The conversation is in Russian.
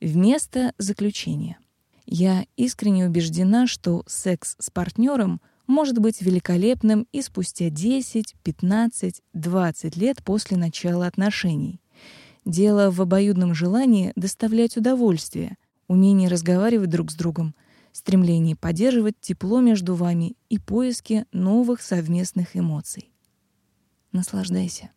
вместо заключения. Я искренне убеждена, что секс с партнером может быть великолепным и спустя 10, 15, 20 лет после начала отношений. Дело в обоюдном желании доставлять удовольствие, умении разговаривать друг с другом, стремлении поддерживать тепло между вами и поиске новых совместных эмоций. Наслаждайся.